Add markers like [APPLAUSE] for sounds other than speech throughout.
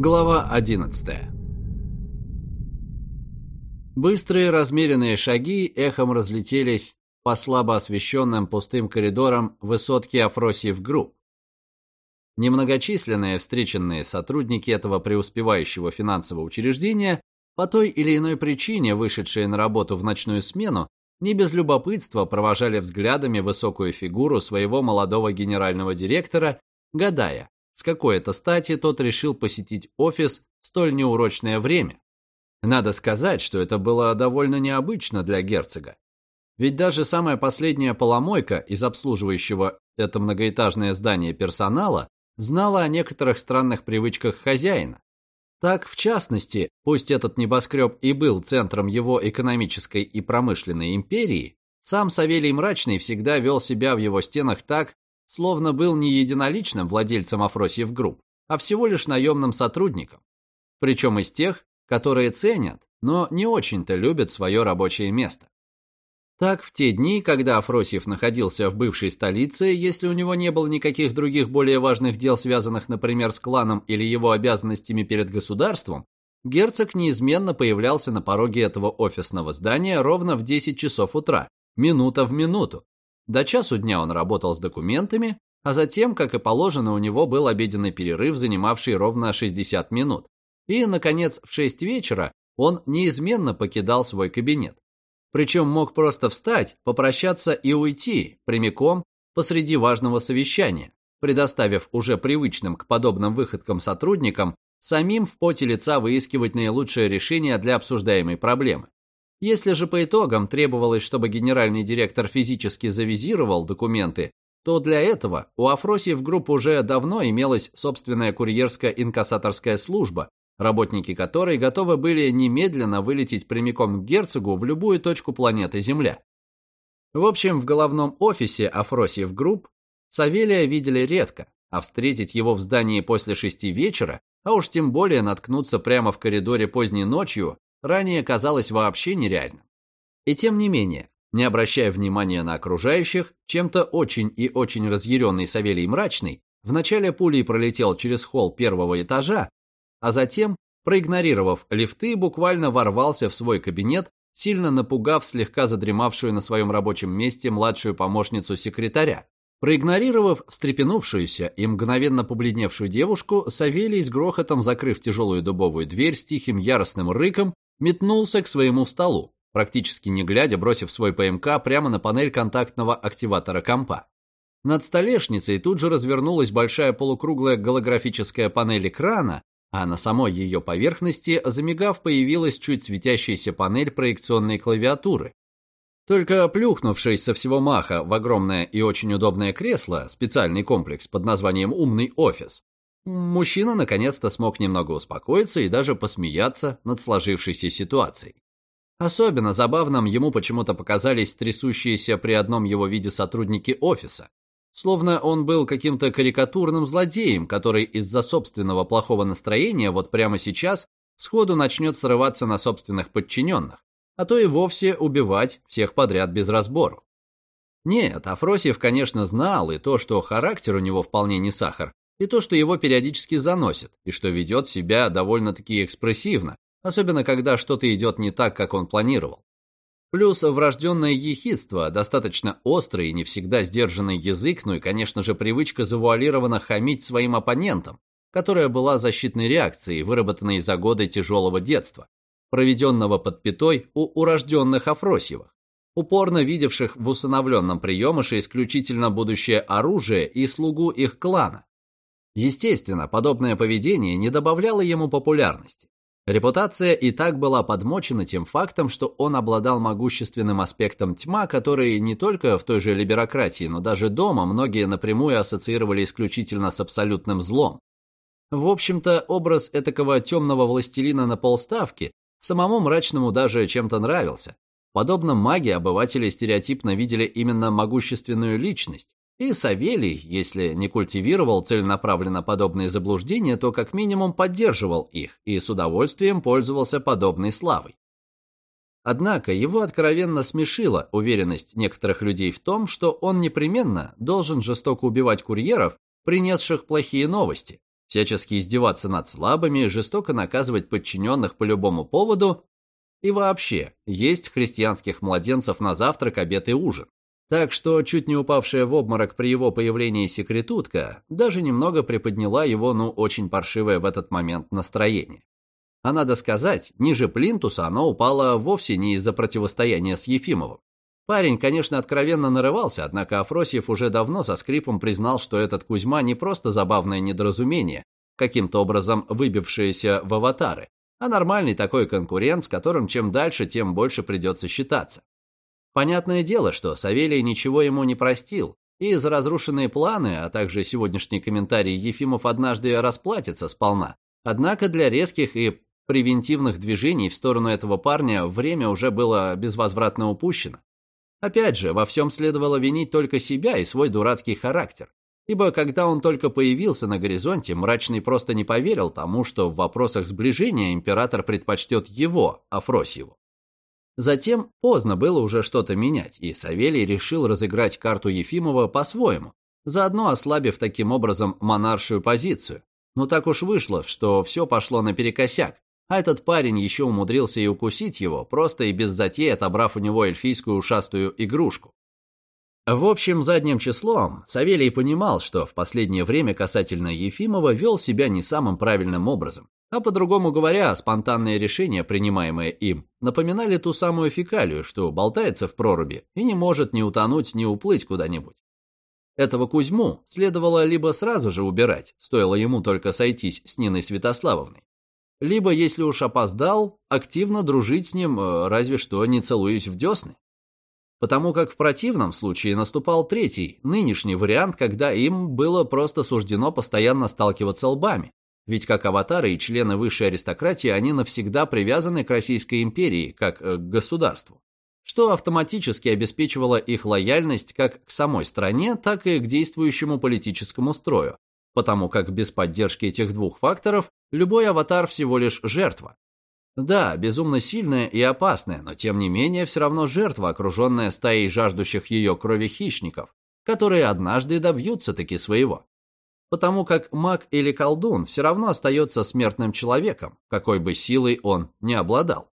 Глава 11 Быстрые размеренные шаги эхом разлетелись по слабо освещенным пустым коридорам высотки Афросьев Групп. Немногочисленные встреченные сотрудники этого преуспевающего финансового учреждения, по той или иной причине вышедшие на работу в ночную смену, не без любопытства провожали взглядами высокую фигуру своего молодого генерального директора, гадая, с какой это стати тот решил посетить офис в столь неурочное время. Надо сказать, что это было довольно необычно для герцога. Ведь даже самая последняя поломойка из обслуживающего это многоэтажное здание персонала знала о некоторых странных привычках хозяина. Так, в частности, пусть этот небоскреб и был центром его экономической и промышленной империи, сам Савелий Мрачный всегда вел себя в его стенах так, словно был не единоличным владельцем Афросьев Групп, а всего лишь наемным сотрудником. Причем из тех, которые ценят, но не очень-то любят свое рабочее место. Так, в те дни, когда Афросьев находился в бывшей столице, если у него не было никаких других более важных дел, связанных, например, с кланом или его обязанностями перед государством, герцог неизменно появлялся на пороге этого офисного здания ровно в 10 часов утра, минута в минуту, до часу дня он работал с документами, а затем, как и положено, у него был обеденный перерыв, занимавший ровно 60 минут. И, наконец, в 6 вечера он неизменно покидал свой кабинет. Причем мог просто встать, попрощаться и уйти, прямиком посреди важного совещания, предоставив уже привычным к подобным выходкам сотрудникам самим в поте лица выискивать наилучшее решение для обсуждаемой проблемы. Если же по итогам требовалось, чтобы генеральный директор физически завизировал документы, то для этого у Афросиев групп уже давно имелась собственная курьерская инкассаторская служба, работники которой готовы были немедленно вылететь прямиком к герцогу в любую точку планеты Земля. В общем, в головном офисе Афросиев групп Савелия видели редко, а встретить его в здании после шести вечера, а уж тем более наткнуться прямо в коридоре поздней ночью, ранее казалось вообще нереальным. И тем не менее, не обращая внимания на окружающих, чем-то очень и очень разъяренный Савелий Мрачный вначале пулей пролетел через холл первого этажа, а затем, проигнорировав лифты, буквально ворвался в свой кабинет, сильно напугав слегка задремавшую на своем рабочем месте младшую помощницу секретаря. Проигнорировав встрепенувшуюся и мгновенно побледневшую девушку, Савелий с грохотом, закрыв тяжелую дубовую дверь с тихим яростным рыком, метнулся к своему столу, практически не глядя, бросив свой ПМК прямо на панель контактного активатора компа. Над столешницей тут же развернулась большая полукруглая голографическая панель экрана, а на самой ее поверхности, замигав, появилась чуть светящаяся панель проекционной клавиатуры. Только плюхнувшись со всего маха в огромное и очень удобное кресло, специальный комплекс под названием «Умный офис», Мужчина наконец-то смог немного успокоиться и даже посмеяться над сложившейся ситуацией. Особенно забавным ему почему-то показались трясущиеся при одном его виде сотрудники офиса. Словно он был каким-то карикатурным злодеем, который из-за собственного плохого настроения вот прямо сейчас сходу начнет срываться на собственных подчиненных, а то и вовсе убивать всех подряд без разбору. Нет, Афросьев, конечно, знал и то, что характер у него вполне не сахар, и то, что его периодически заносит, и что ведет себя довольно-таки экспрессивно, особенно когда что-то идет не так, как он планировал. Плюс врожденное ехидство, достаточно острый и не всегда сдержанный язык, ну и, конечно же, привычка завуалированно хамить своим оппонентам, которая была защитной реакцией, выработанной за годы тяжелого детства, проведенного под пятой у урожденных Афросьевых, упорно видевших в усыновленном приемыше исключительно будущее оружие и слугу их клана, Естественно, подобное поведение не добавляло ему популярности. Репутация и так была подмочена тем фактом, что он обладал могущественным аспектом тьма, который не только в той же либерократии, но даже дома многие напрямую ассоциировали исключительно с абсолютным злом. В общем-то, образ этакого темного властелина на полставки самому мрачному даже чем-то нравился. Подобно магии обыватели стереотипно видели именно могущественную личность, и Савелий, если не культивировал целенаправленно подобные заблуждения, то как минимум поддерживал их и с удовольствием пользовался подобной славой. Однако его откровенно смешила уверенность некоторых людей в том, что он непременно должен жестоко убивать курьеров, принесших плохие новости, всячески издеваться над слабыми, жестоко наказывать подчиненных по любому поводу и вообще есть христианских младенцев на завтрак, обед и ужин. Так что чуть не упавшая в обморок при его появлении секретутка даже немного приподняла его, ну, очень паршивое в этот момент настроение. А надо сказать, ниже плинтуса оно упало вовсе не из-за противостояния с Ефимовым. Парень, конечно, откровенно нарывался, однако Афросьев уже давно со скрипом признал, что этот Кузьма не просто забавное недоразумение, каким-то образом выбившееся в аватары, а нормальный такой конкурент, с которым чем дальше, тем больше придется считаться. Понятное дело, что Савелий ничего ему не простил, и за разрушенные планы, а также сегодняшний комментарий Ефимов однажды расплатится сполна. Однако для резких и превентивных движений в сторону этого парня время уже было безвозвратно упущено. Опять же, во всем следовало винить только себя и свой дурацкий характер. Ибо когда он только появился на горизонте, Мрачный просто не поверил тому, что в вопросах сближения император предпочтет его, Афросьеву. Затем поздно было уже что-то менять, и Савелий решил разыграть карту Ефимова по-своему, заодно ослабив таким образом монаршую позицию. Но так уж вышло, что все пошло наперекосяк, а этот парень еще умудрился и укусить его, просто и без затей отобрав у него эльфийскую ушастую игрушку. В общем, задним числом Савелий понимал, что в последнее время касательно Ефимова вел себя не самым правильным образом. А по-другому говоря, спонтанные решения, принимаемые им, напоминали ту самую фекалию, что болтается в проруби и не может ни утонуть, ни уплыть куда-нибудь. Этого Кузьму следовало либо сразу же убирать, стоило ему только сойтись с Ниной Святославовной, либо, если уж опоздал, активно дружить с ним, э, разве что не целуясь в десны. Потому как в противном случае наступал третий, нынешний вариант, когда им было просто суждено постоянно сталкиваться лбами. Ведь как аватары и члены высшей аристократии они навсегда привязаны к Российской империи, как э, к государству, что автоматически обеспечивало их лояльность как к самой стране, так и к действующему политическому строю, потому как без поддержки этих двух факторов любой аватар всего лишь жертва. Да, безумно сильная и опасная, но тем не менее все равно жертва, окруженная стаей жаждущих ее крови хищников, которые однажды добьются таки своего. Потому как маг или колдун все равно остается смертным человеком, какой бы силой он не обладал.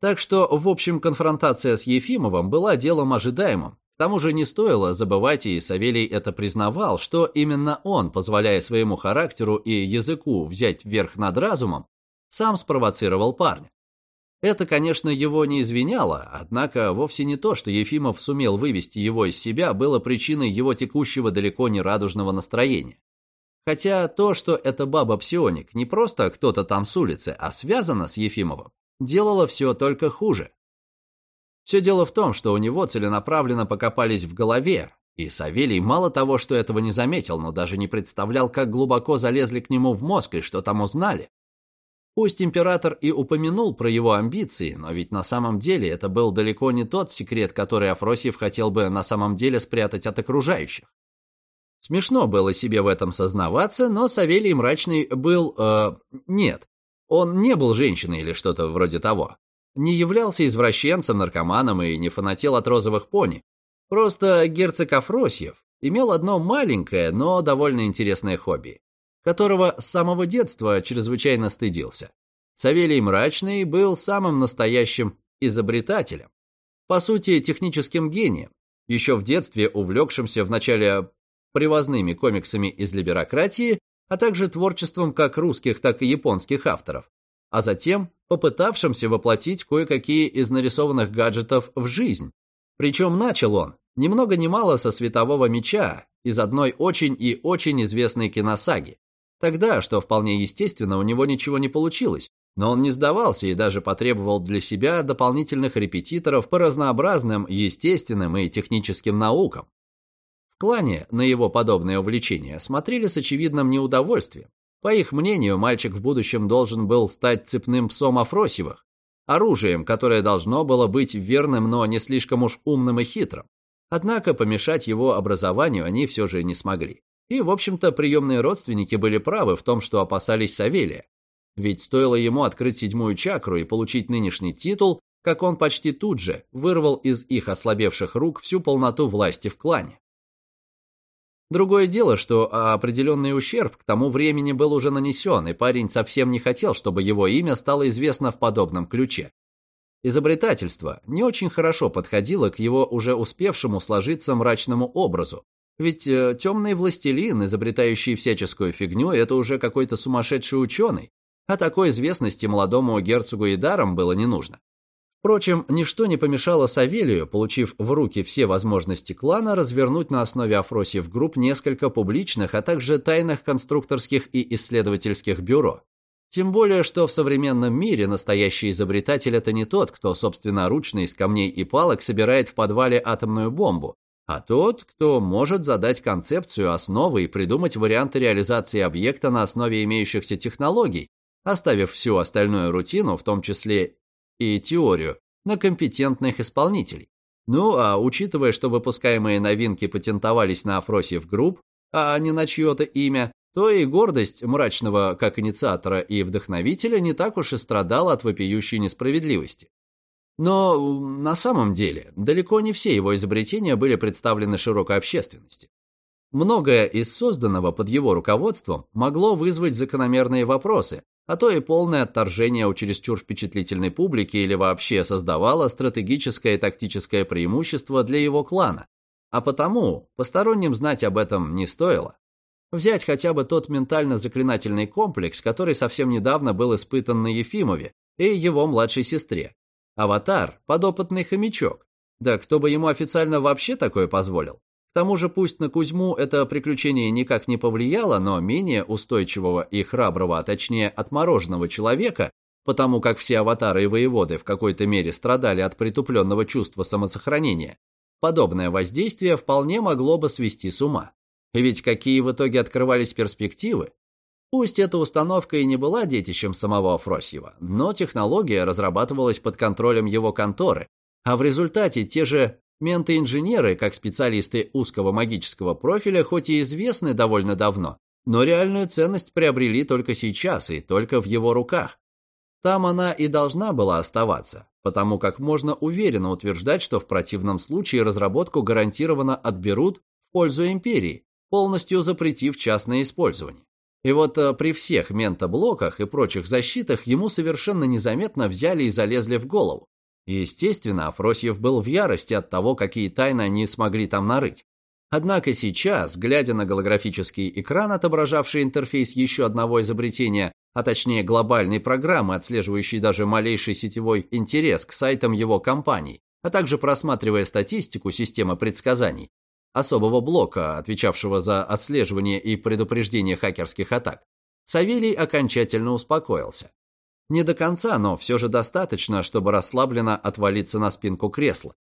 Так что, в общем, конфронтация с Ефимовым была делом ожидаемым, к тому же не стоило забывать, и Савелий это признавал, что именно он, позволяя своему характеру и языку взять верх над разумом, сам спровоцировал парня. Это, конечно, его не извиняло, однако вовсе не то, что Ефимов сумел вывести его из себя, было причиной его текущего далеко не радужного настроения. Хотя то, что эта баба-псионик не просто кто-то там с улицы, а связана с Ефимовым, делало все только хуже. Все дело в том, что у него целенаправленно покопались в голове, и Савелий мало того, что этого не заметил, но даже не представлял, как глубоко залезли к нему в мозг и что там узнали. Пусть император и упомянул про его амбиции, но ведь на самом деле это был далеко не тот секрет, который Афросьев хотел бы на самом деле спрятать от окружающих. Смешно было себе в этом сознаваться, но Савелий Мрачный был... Э, нет, он не был женщиной или что-то вроде того не являлся извращенцем, наркоманом и не фанател от розовых пони. Просто герцог Афросьев имел одно маленькое, но довольно интересное хобби, которого с самого детства чрезвычайно стыдился. Савелий Мрачный был самым настоящим изобретателем, по сути, техническим гением, еще в детстве увлекшимся вначале привозными комиксами из либерократии, а также творчеством как русских, так и японских авторов, а затем попытавшимся воплотить кое-какие из нарисованных гаджетов в жизнь. Причем начал он ни много ни мало со светового меча из одной очень и очень известной киносаги. Тогда, что вполне естественно, у него ничего не получилось, но он не сдавался и даже потребовал для себя дополнительных репетиторов по разнообразным естественным и техническим наукам. В клане на его подобное увлечение смотрели с очевидным неудовольствием, по их мнению, мальчик в будущем должен был стать цепным псом Афросьевых, оружием, которое должно было быть верным, но не слишком уж умным и хитрым. Однако помешать его образованию они все же не смогли. И, в общем-то, приемные родственники были правы в том, что опасались Савелия. Ведь стоило ему открыть седьмую чакру и получить нынешний титул, как он почти тут же вырвал из их ослабевших рук всю полноту власти в клане. Другое дело, что определенный ущерб к тому времени был уже нанесен, и парень совсем не хотел, чтобы его имя стало известно в подобном ключе. Изобретательство не очень хорошо подходило к его уже успевшему сложиться мрачному образу, ведь э, темный властелин, изобретающий всяческую фигню, это уже какой-то сумасшедший ученый, а такой известности молодому герцогу и даром было не нужно. Впрочем, ничто не помешало Савелию, получив в руки все возможности клана, развернуть на основе Афросиев групп несколько публичных, а также тайных конструкторских и исследовательских бюро. Тем более, что в современном мире настоящий изобретатель – это не тот, кто собственноручно из камней и палок собирает в подвале атомную бомбу, а тот, кто может задать концепцию основы и придумать варианты реализации объекта на основе имеющихся технологий, оставив всю остальную рутину, в том числе и теорию, на компетентных исполнителей. Ну, а учитывая, что выпускаемые новинки патентовались на Афросьев Групп, а не на чье-то имя, то и гордость мрачного как инициатора и вдохновителя не так уж и страдала от вопиющей несправедливости. Но на самом деле далеко не все его изобретения были представлены широкой общественности. Многое из созданного под его руководством могло вызвать закономерные вопросы, а то и полное отторжение у чересчур впечатлительной публики или вообще создавало стратегическое и тактическое преимущество для его клана. А потому посторонним знать об этом не стоило. Взять хотя бы тот ментально-заклинательный комплекс, который совсем недавно был испытан на Ефимове и его младшей сестре. Аватар – подопытный хомячок. Да кто бы ему официально вообще такое позволил? К тому же пусть на Кузьму это приключение никак не повлияло, но менее устойчивого и храброго, а точнее отмороженного человека, потому как все аватары и воеводы в какой-то мере страдали от притупленного чувства самосохранения, подобное воздействие вполне могло бы свести с ума. Ведь какие в итоге открывались перспективы? Пусть эта установка и не была детищем самого Афросьева, но технология разрабатывалась под контролем его конторы, а в результате те же Менты-инженеры, как специалисты узкого магического профиля, хоть и известны довольно давно, но реальную ценность приобрели только сейчас и только в его руках. Там она и должна была оставаться, потому как можно уверенно утверждать, что в противном случае разработку гарантированно отберут в пользу империи, полностью запретив частное использование. И вот э, при всех ментоблоках и прочих защитах ему совершенно незаметно взяли и залезли в голову. Естественно, Афросьев был в ярости от того, какие тайны они смогли там нарыть. Однако сейчас, глядя на голографический экран, отображавший интерфейс еще одного изобретения, а точнее глобальной программы, отслеживающей даже малейший сетевой интерес к сайтам его компаний, а также просматривая статистику системы предсказаний, особого блока, отвечавшего за отслеживание и предупреждение хакерских атак, Савелий окончательно успокоился. Не до конца, но все же достаточно, чтобы расслабленно отвалиться на спинку кресла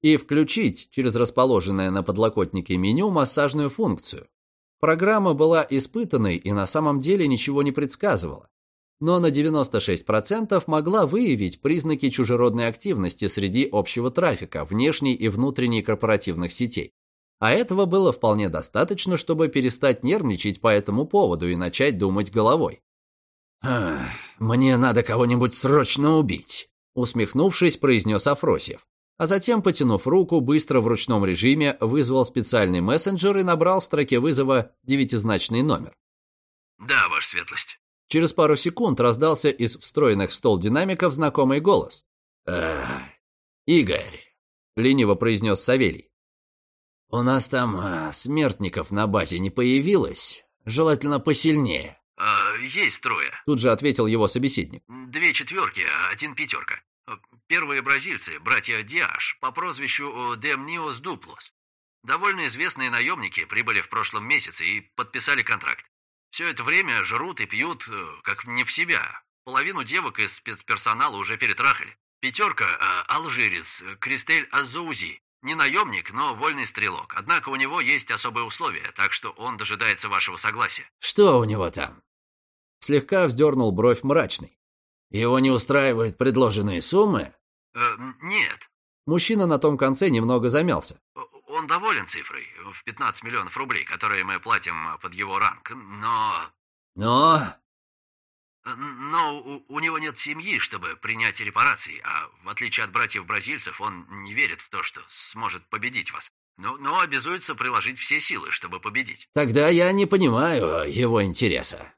и включить через расположенное на подлокотнике меню массажную функцию. Программа была испытанной и на самом деле ничего не предсказывала, но на 96% могла выявить признаки чужеродной активности среди общего трафика, внешней и внутренней корпоративных сетей. А этого было вполне достаточно, чтобы перестать нервничать по этому поводу и начать думать головой. «Мне надо кого-нибудь срочно убить», — усмехнувшись, произнес Афросьев. А затем, потянув руку, быстро в ручном режиме вызвал специальный мессенджер и набрал в строке вызова девятизначный номер. «Да, ваша светлость». Через пару секунд раздался из встроенных в стол динамиков знакомый голос. «Игорь», — лениво произнес Савелий. «У нас там а, смертников на базе не появилось, желательно посильнее». А, «Есть трое», — тут же ответил его собеседник. «Две четверки, один пятерка. Первые бразильцы, братья Диаш, по прозвищу Демниос Дуплос. Довольно известные наемники прибыли в прошлом месяце и подписали контракт. Все это время жрут и пьют, э, как не в себя. Половину девок из спецперсонала уже перетрахали. Пятерка э, – алжирец Кристель Азузи. Не наемник, но вольный стрелок. Однако у него есть особые условия, так что он дожидается вашего согласия. Что у него там? Слегка вздернул бровь мрачный. Его не устраивают предложенные суммы? Э, нет. Мужчина на том конце немного замялся. Он доволен цифрой в 15 миллионов рублей, которые мы платим под его ранг, но... Но... Но у, у него нет семьи, чтобы принять репарации, а в отличие от братьев-бразильцев, он не верит в то, что сможет победить вас. но, но обязуется приложить все силы, чтобы победить. Тогда я не понимаю его интереса.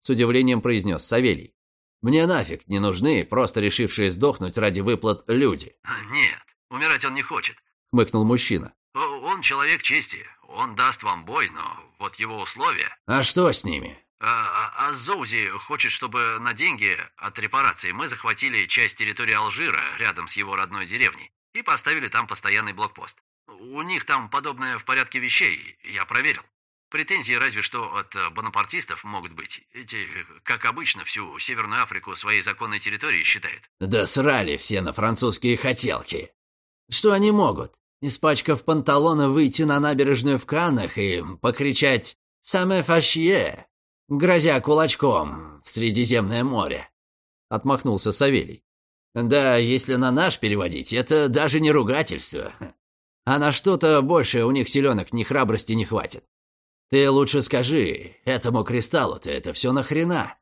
С удивлением произнес Савелий. Мне нафиг не нужны просто решившие сдохнуть ради выплат люди. Нет, умирать он не хочет. Хмыкнул мужчина. Он человек чести. Он даст вам бой, но вот его условия... А что с ними? А, а, а Зоузи хочет, чтобы на деньги от репараций мы захватили часть территории Алжира рядом с его родной деревней и поставили там постоянный блокпост. У них там подобное в порядке вещей, я проверил. Претензии разве что от бонапартистов могут быть. Эти, как обычно, всю Северную Африку своей законной территорией считают. Да срали все на французские хотелки. Что они могут? Испачкав панталоны, выйти на набережную в Каннах и покричать «Саме фашье!» Грозя кулачком в Средиземное море. Отмахнулся Савелий. Да, если на наш переводить, это даже не ругательство. А на что-то больше у них силенок ни храбрости не хватит. Ты лучше скажи, этому кристаллу-то это все нахрена?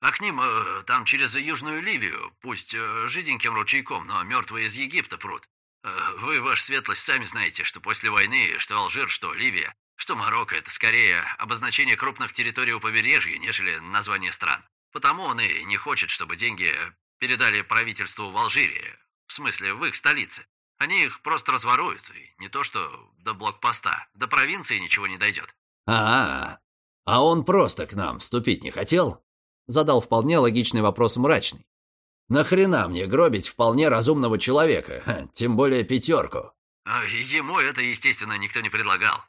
А к ним э, там через Южную Ливию, пусть э, жиденьким ручейком, но мертвые из Египта прут. Э, вы, ваша светлость, сами знаете, что после войны, что Алжир, что Ливия, что Марокко – это скорее обозначение крупных территорий у побережья, нежели название стран. Потому он и не хочет, чтобы деньги передали правительству в Алжире, в смысле, в их столице. Они их просто разворуют, и не то что до блокпоста, до провинции ничего не дойдет. А, -а, -а. а он просто к нам вступить не хотел? Задал вполне логичный вопрос мрачный. Нахрена мне гробить вполне разумного человека, [LAUGHS] тем более пятерку? А ему это, естественно, никто не предлагал.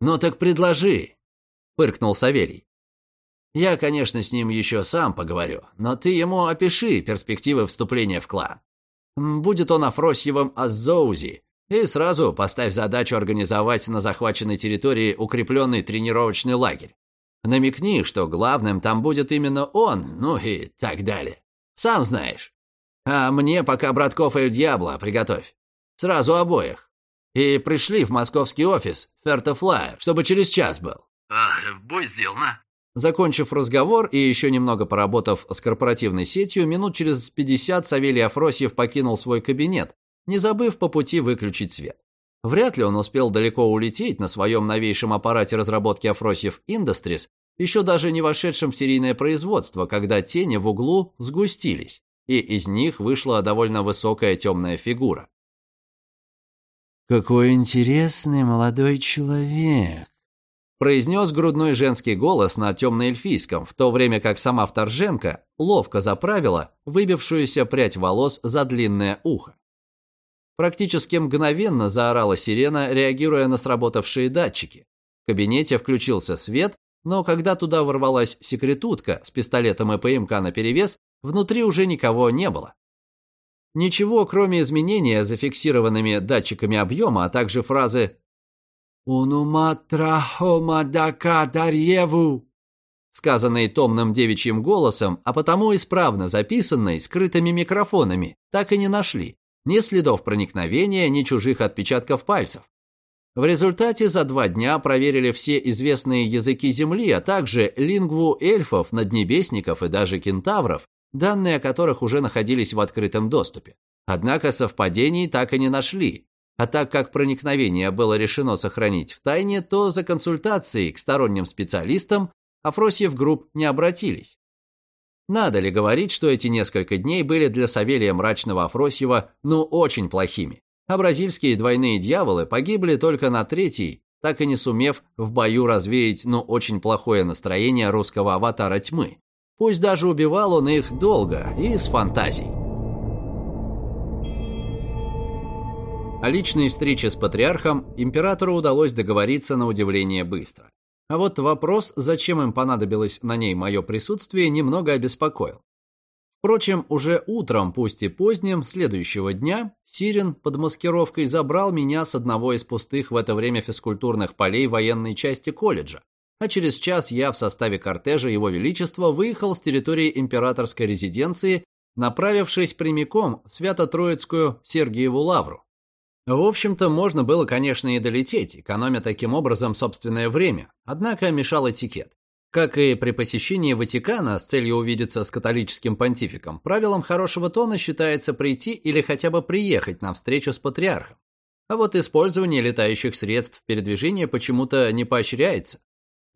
«Ну так предложи», — пыркнул Савелий. «Я, конечно, с ним еще сам поговорю, но ты ему опиши перспективы вступления в клан. Будет он Афросьевым Азоузи, и сразу поставь задачу организовать на захваченной территории укрепленный тренировочный лагерь. Намекни, что главным там будет именно он, ну и так далее. Сам знаешь. А мне пока братков Эль Дьябло приготовь. Сразу обоих. И пришли в московский офис Фертофлая, чтобы через час был. А, бой сделано. Закончив разговор и еще немного поработав с корпоративной сетью, минут через 50 Савелий Афросьев покинул свой кабинет, не забыв по пути выключить свет. Вряд ли он успел далеко улететь на своем новейшем аппарате разработки Афросьев Industries, еще даже не вошедшем в серийное производство, когда тени в углу сгустились, и из них вышла довольно высокая темная фигура. «Какой интересный молодой человек!» произнес грудной женский голос на темно-эльфийском, в то время как сама вторженка ловко заправила выбившуюся прядь волос за длинное ухо. Практически мгновенно заорала сирена, реагируя на сработавшие датчики. В кабинете включился свет, но когда туда ворвалась секретутка с пистолетом и ПМК наперевес, внутри уже никого не было. Ничего, кроме изменения зафиксированными датчиками объема, а также фразы «Унуматрахомадака дарьеву», сказанной томным девичьим голосом, а потому исправно записанной скрытыми микрофонами, так и не нашли. Ни следов проникновения, ни чужих отпечатков пальцев. В результате за два дня проверили все известные языки Земли, а также лингву эльфов, наднебесников и даже кентавров, данные о которых уже находились в открытом доступе. Однако совпадений так и не нашли. А так как проникновение было решено сохранить в тайне, то за консультацией к сторонним специалистам Афросьев групп не обратились. Надо ли говорить, что эти несколько дней были для Савелия Мрачного Афросьева ну очень плохими, а бразильские двойные дьяволы погибли только на третий, так и не сумев в бою развеять ну очень плохое настроение русского аватара тьмы. Пусть даже убивал он их долго и с фантазией. О личной встрече с патриархом императору удалось договориться на удивление быстро. А вот вопрос, зачем им понадобилось на ней мое присутствие, немного обеспокоил. Впрочем, уже утром, пусть и поздним, следующего дня, Сирин под маскировкой забрал меня с одного из пустых в это время физкультурных полей военной части колледжа, а через час я в составе кортежа Его Величества выехал с территории императорской резиденции, направившись прямиком в Свято-Троицкую Сергиеву Лавру. В общем-то, можно было, конечно, и долететь, экономя таким образом собственное время, однако мешал этикет. Как и при посещении Ватикана с целью увидеться с католическим понтификом, правилом хорошего тона считается прийти или хотя бы приехать на встречу с патриархом. А вот использование летающих средств передвижения почему-то не поощряется.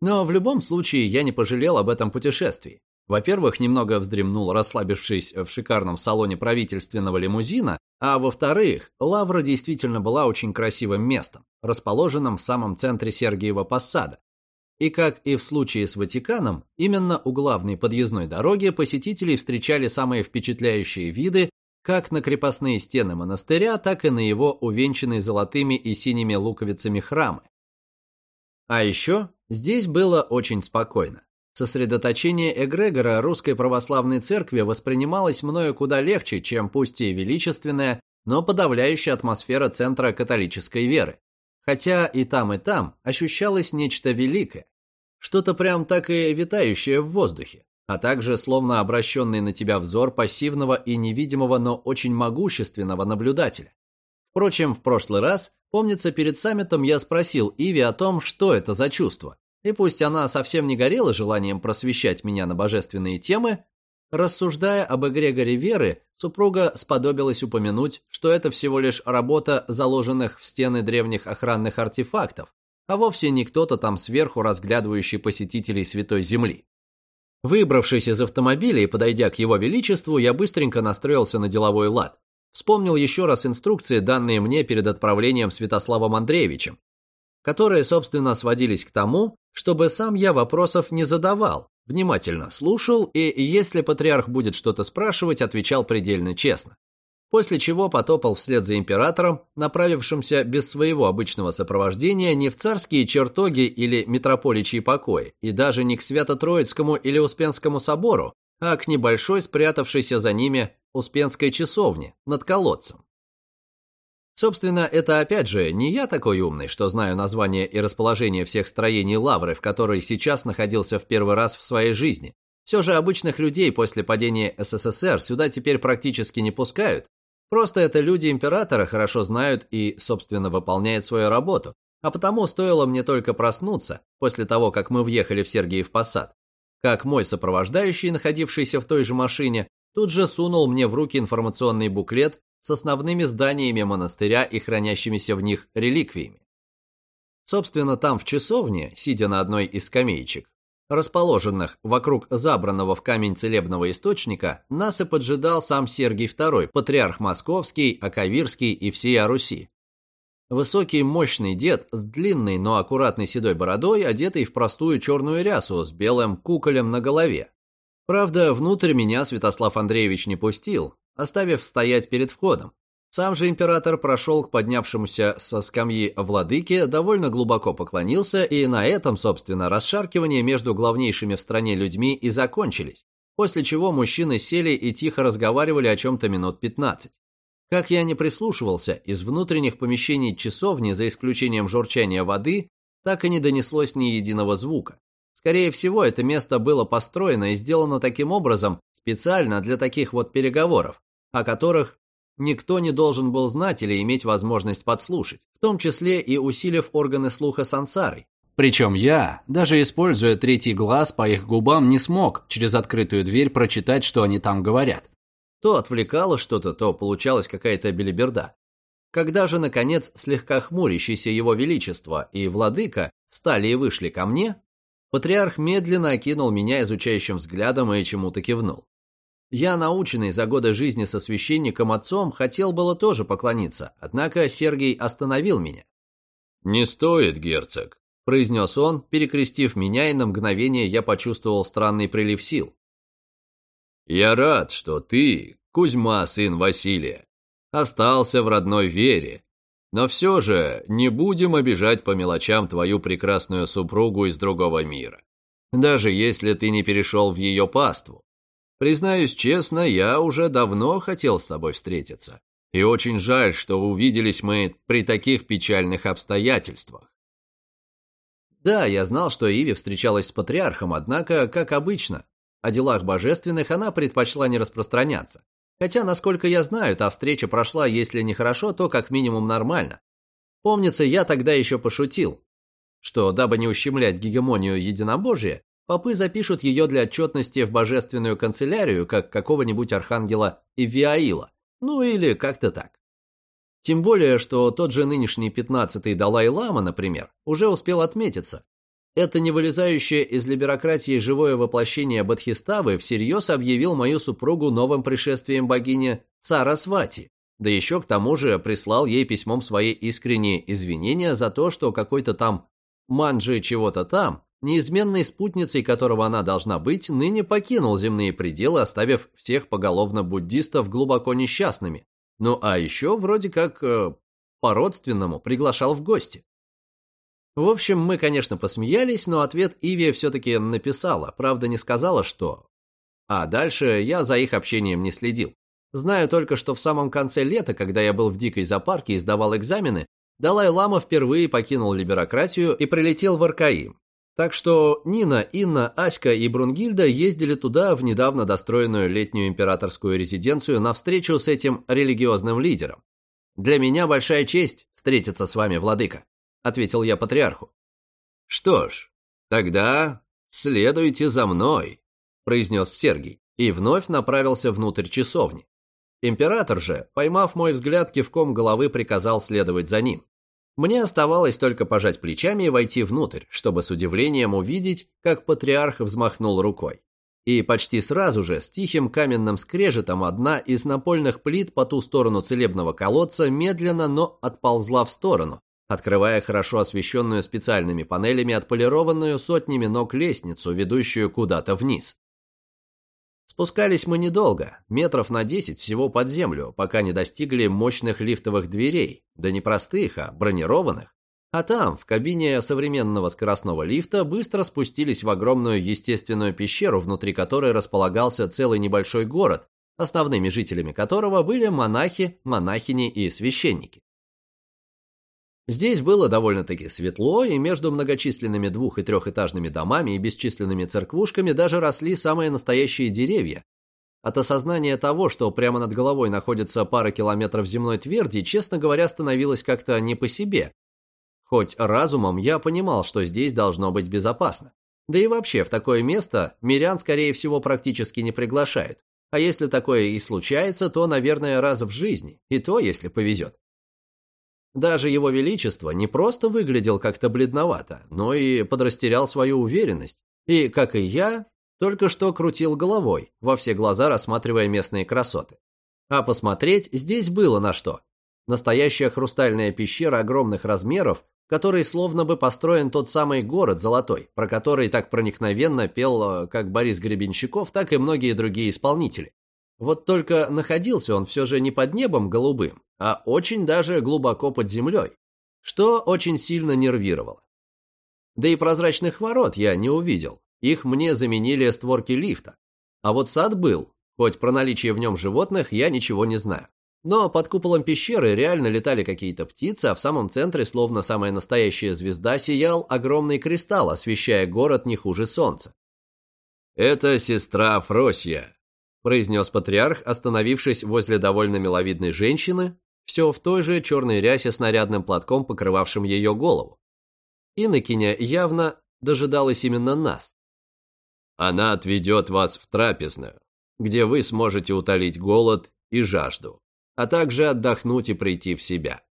Но в любом случае я не пожалел об этом путешествии. Во-первых, немного вздремнул, расслабившись в шикарном салоне правительственного лимузина, а во-вторых, Лавра действительно была очень красивым местом, расположенным в самом центре Сергиева Посада. И как и в случае с Ватиканом, именно у главной подъездной дороги посетителей встречали самые впечатляющие виды как на крепостные стены монастыря, так и на его увенчанные золотыми и синими луковицами храмы. А еще здесь было очень спокойно. Сосредоточение эгрегора русской православной церкви воспринималось мною куда легче, чем пусть и величественная, но подавляющая атмосфера центра католической веры. Хотя и там, и там ощущалось нечто великое, что-то прям так и витающее в воздухе, а также словно обращенный на тебя взор пассивного и невидимого, но очень могущественного наблюдателя. Впрочем, в прошлый раз, помнится, перед саммитом я спросил Иви о том, что это за чувство, и пусть она совсем не горела желанием просвещать меня на божественные темы, рассуждая об эгрегоре веры, супруга сподобилась упомянуть, что это всего лишь работа заложенных в стены древних охранных артефактов, а вовсе не кто-то там сверху разглядывающий посетителей Святой Земли. Выбравшись из автомобиля и подойдя к его величеству, я быстренько настроился на деловой лад. Вспомнил еще раз инструкции, данные мне перед отправлением Святославом Андреевичем, которые, собственно, сводились к тому, чтобы сам я вопросов не задавал, внимательно слушал и, если патриарх будет что-то спрашивать, отвечал предельно честно. После чего потопал вслед за императором, направившимся без своего обычного сопровождения не в царские чертоги или метрополичьи покои, и даже не к Свято-Троицкому или Успенскому собору, а к небольшой спрятавшейся за ними Успенской часовне над колодцем. Собственно, это опять же не я такой умный, что знаю название и расположение всех строений лавры, в которой сейчас находился в первый раз в своей жизни. Все же обычных людей после падения СССР сюда теперь практически не пускают. Просто это люди императора хорошо знают и, собственно, выполняют свою работу. А потому стоило мне только проснуться, после того, как мы въехали в Сергиев Посад, как мой сопровождающий, находившийся в той же машине, тут же сунул мне в руки информационный буклет с основными зданиями монастыря и хранящимися в них реликвиями. Собственно, там в часовне, сидя на одной из скамеечек, расположенных вокруг забранного в камень целебного источника, нас и поджидал сам Сергий II, патриарх Московский, Аковирский и всея Руси. Высокий мощный дед с длинной, но аккуратной седой бородой, одетый в простую черную рясу с белым куколем на голове. Правда, внутрь меня Святослав Андреевич не пустил, оставив стоять перед входом. Сам же император прошел к поднявшемуся со скамьи владыке, довольно глубоко поклонился, и на этом, собственно, расшаркивания между главнейшими в стране людьми и закончились, после чего мужчины сели и тихо разговаривали о чем-то минут 15. Как я не прислушивался, из внутренних помещений часовни, за исключением журчания воды, так и не донеслось ни единого звука. Скорее всего, это место было построено и сделано таким образом специально для таких вот переговоров, о которых никто не должен был знать или иметь возможность подслушать, в том числе и усилив органы слуха сансарой. Причем я, даже используя третий глаз по их губам, не смог через открытую дверь прочитать, что они там говорят. То отвлекало что-то, то получалась какая-то белиберда. Когда же, наконец, слегка хмурящийся его величество и владыка встали и вышли ко мне, патриарх медленно окинул меня изучающим взглядом и чему-то кивнул. Я, наученный за годы жизни со священником отцом, хотел было тоже поклониться, однако Сергей остановил меня. «Не стоит, герцог», – произнес он, перекрестив меня, и на мгновение я почувствовал странный прилив сил. «Я рад, что ты, Кузьма, сын Василия, остался в родной вере, но все же не будем обижать по мелочам твою прекрасную супругу из другого мира, даже если ты не перешел в ее паству. Признаюсь честно, я уже давно хотел с тобой встретиться. И очень жаль, что увиделись мы при таких печальных обстоятельствах. Да, я знал, что Иви встречалась с патриархом, однако, как обычно, о делах божественных она предпочла не распространяться. Хотя, насколько я знаю, та встреча прошла, если не хорошо, то как минимум нормально. Помнится, я тогда еще пошутил, что, дабы не ущемлять гегемонию единобожия, попы запишут ее для отчетности в божественную канцелярию, как какого-нибудь архангела Ивиаила, ну или как-то так. Тем более, что тот же нынешний пятнадцатый Далай-Лама, например, уже успел отметиться. Это не вылезающее из либерократии живое воплощение Бадхиставы всерьез объявил мою супругу новым пришествием богини Сарасвати, да еще к тому же прислал ей письмом свои искренние извинения за то, что какой-то там манджи чего-то там, неизменной спутницей которого она должна быть, ныне покинул земные пределы, оставив всех поголовно буддистов глубоко несчастными. Ну а еще вроде как э, по-родственному приглашал в гости. В общем, мы, конечно, посмеялись, но ответ Иви все-таки написала, правда не сказала, что. А дальше я за их общением не следил. Знаю только, что в самом конце лета, когда я был в дикой зоопарке и сдавал экзамены, Далай-Лама впервые покинул либерократию и прилетел в Аркаим. Так что Нина, Инна, Аська и Брунгильда ездили туда в недавно достроенную летнюю императорскую резиденцию на встречу с этим религиозным лидером. «Для меня большая честь встретиться с вами, владыка», — ответил я патриарху. «Что ж, тогда следуйте за мной», — произнес Сергий и вновь направился внутрь часовни. Император же, поймав мой взгляд, кивком головы приказал следовать за ним. Мне оставалось только пожать плечами и войти внутрь, чтобы с удивлением увидеть, как патриарх взмахнул рукой. И почти сразу же с тихим каменным скрежетом одна из напольных плит по ту сторону целебного колодца медленно, но отползла в сторону, открывая хорошо освещенную специальными панелями отполированную сотнями ног лестницу, ведущую куда-то вниз. Спускались мы недолго, метров на десять всего под землю, пока не достигли мощных лифтовых дверей, да не простых, а бронированных. А там, в кабине современного скоростного лифта, быстро спустились в огромную естественную пещеру, внутри которой располагался целый небольшой город, основными жителями которого были монахи, монахини и священники. Здесь было довольно-таки светло, и между многочисленными двух- и трехэтажными домами и бесчисленными церквушками даже росли самые настоящие деревья. От осознания того, что прямо над головой находится пара километров земной тверди, честно говоря, становилось как-то не по себе. Хоть разумом я понимал, что здесь должно быть безопасно. Да и вообще, в такое место мирян, скорее всего, практически не приглашают. А если такое и случается, то, наверное, раз в жизни, и то, если повезет. Даже его величество не просто выглядел как-то бледновато, но и подрастерял свою уверенность. И, как и я, только что крутил головой, во все глаза рассматривая местные красоты. А посмотреть здесь было на что. Настоящая хрустальная пещера огромных размеров, которой словно бы построен тот самый город Золотой, про который так проникновенно пел э, как Борис Гребенщиков, так и многие другие исполнители. Вот только находился он все же не под небом голубым, а очень даже глубоко под землей, что очень сильно нервировало. Да и прозрачных ворот я не увидел, их мне заменили створки лифта. А вот сад был, хоть про наличие в нем животных я ничего не знаю. Но под куполом пещеры реально летали какие-то птицы, а в самом центре, словно самая настоящая звезда, сиял огромный кристалл, освещая город не хуже солнца. «Это сестра Фросья», – произнес патриарх, остановившись возле довольно миловидной женщины, все в той же черной рясе с нарядным платком, покрывавшим ее голову. Инокиня явно дожидалась именно нас. Она отведет вас в трапезную, где вы сможете утолить голод и жажду, а также отдохнуть и прийти в себя.